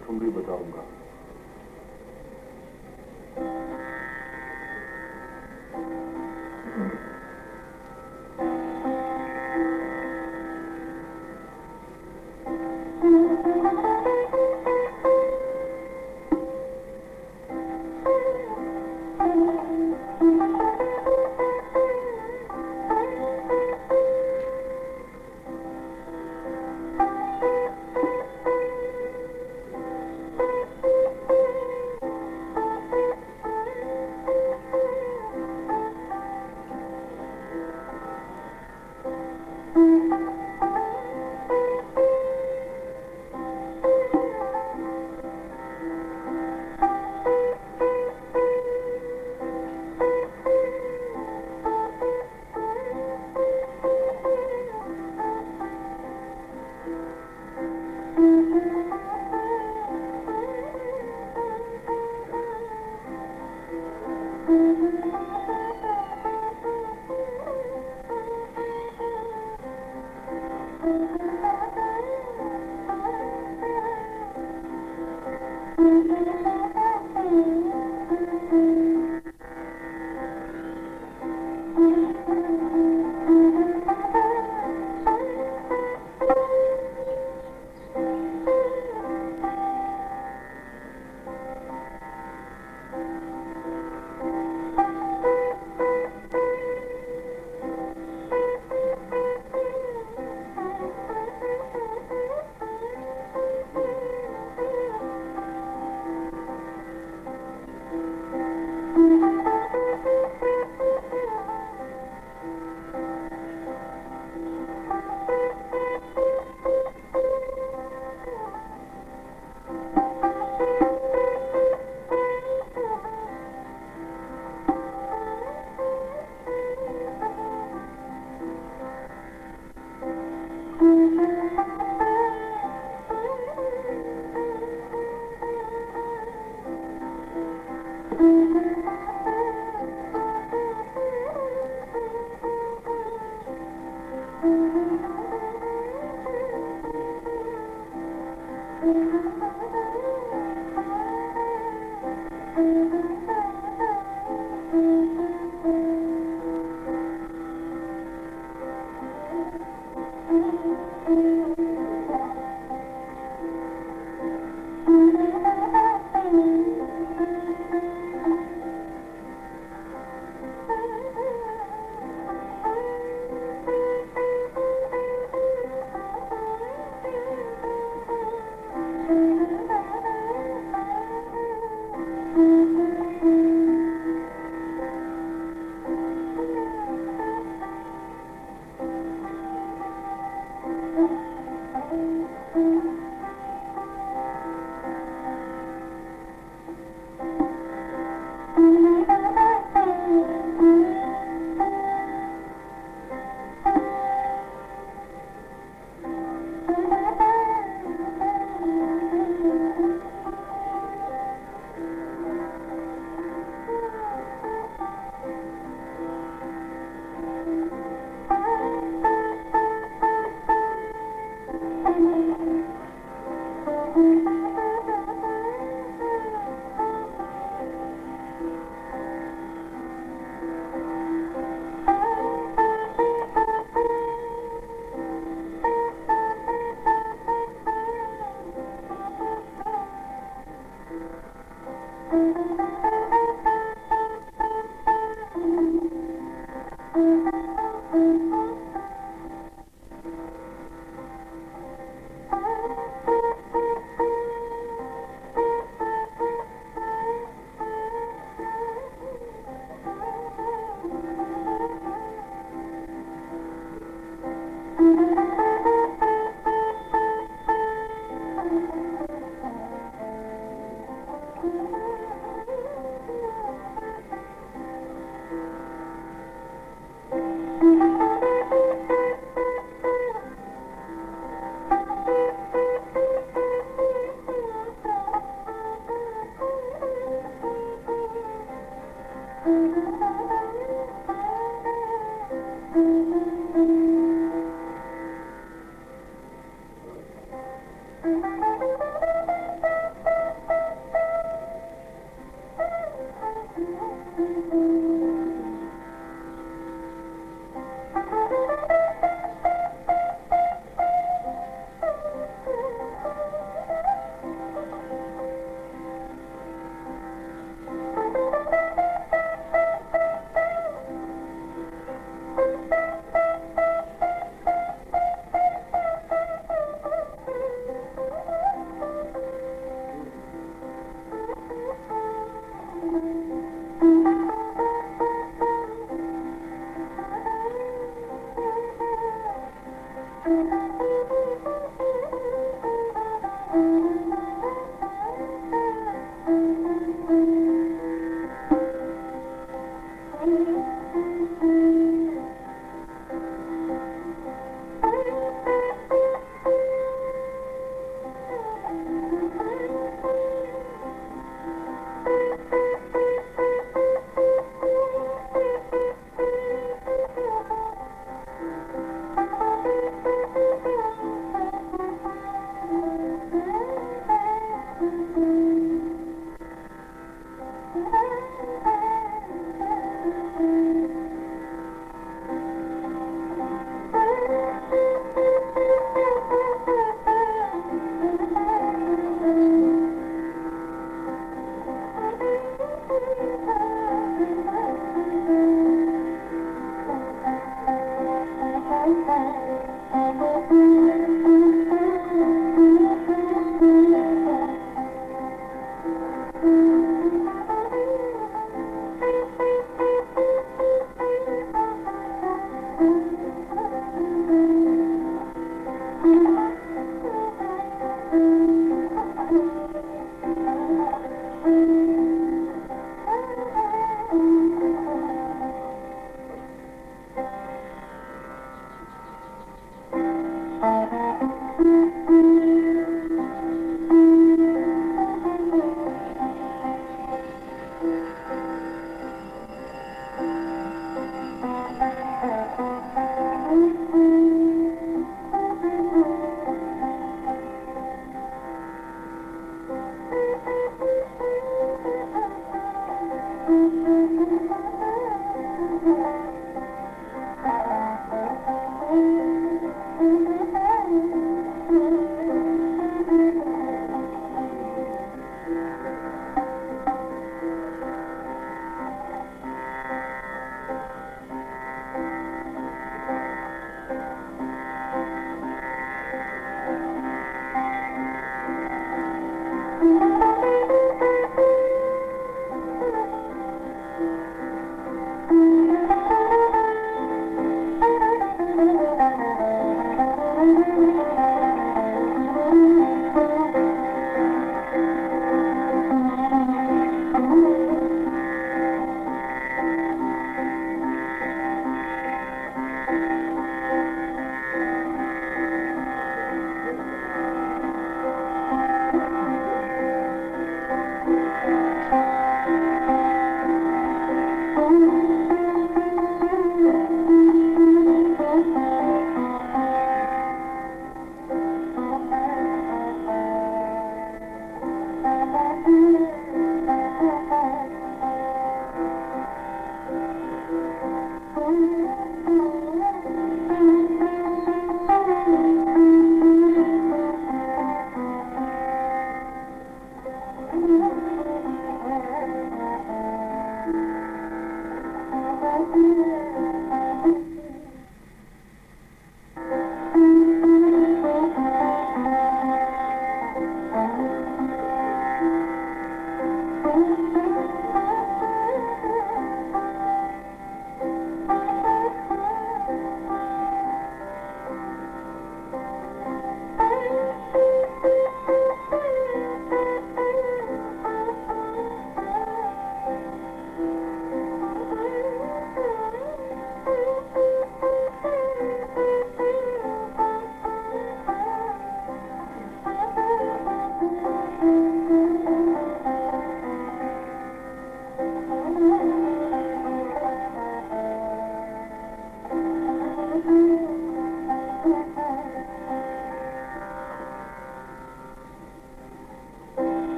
gekommen, lieber Daumen.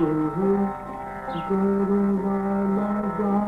you, brother, why my God?